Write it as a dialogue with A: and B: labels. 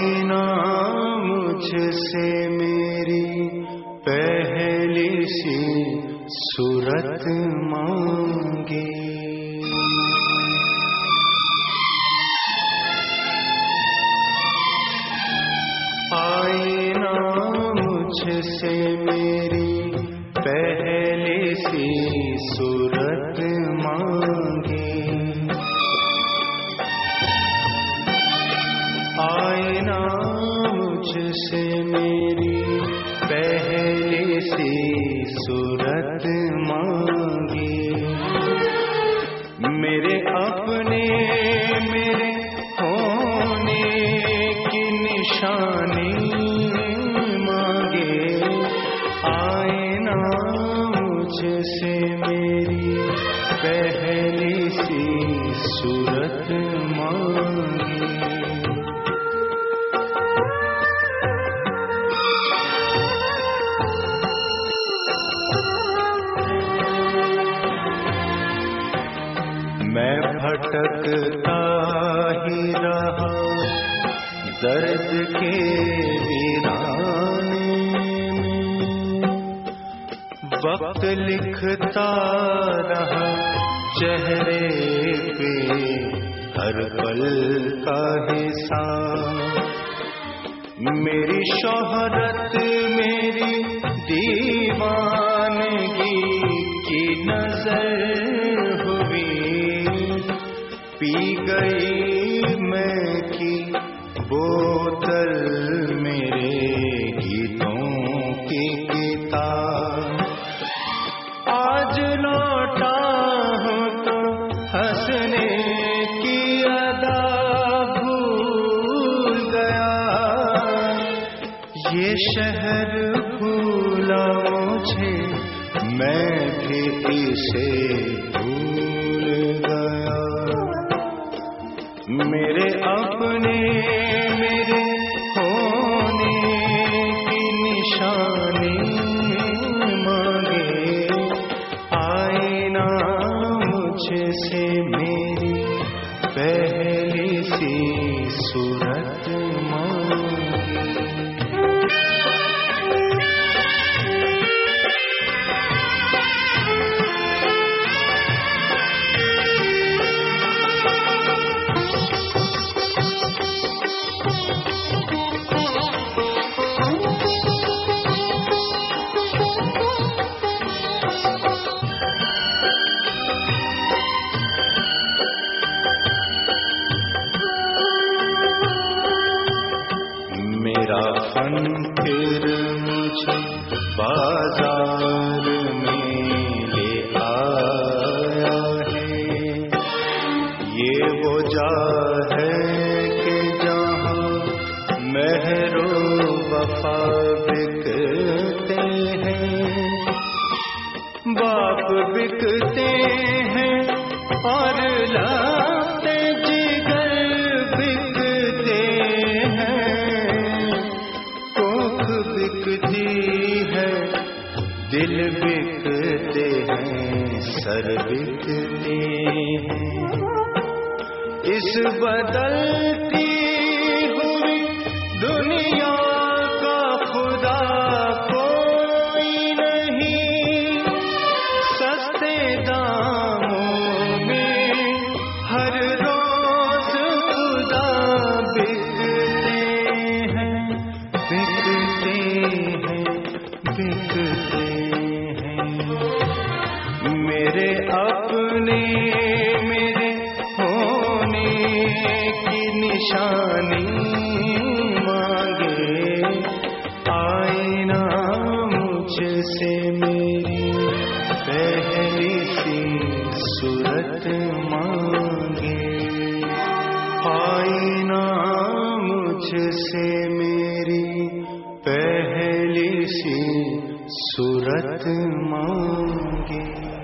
A: पावे ना मुझसे मेरी पहली सी सूरत मांगी। आई ना मुझसे मेरी पहली सी सूरत मांगी। मुझसे मेरी पहले सी सूरत मांगे। मेरे अपने, मेरे होने की निशानी मांगे। आईना मुझसे मेरी पहली सी सूरत मांगे। रहा दर्द के वीराने में। वक्त लिखता रहा चेहरे पे हर पल का हिसाब मेरी शोहरत मेरी शहर भूला मुझे मैं भी इसे भूल फिर मुझे बाजार बदलती निशानी मांगे। आईना मुझसे मेरी पहली सी सूरत मांगे। आईना मुझसे मेरी पहली सी सूरत मांगे।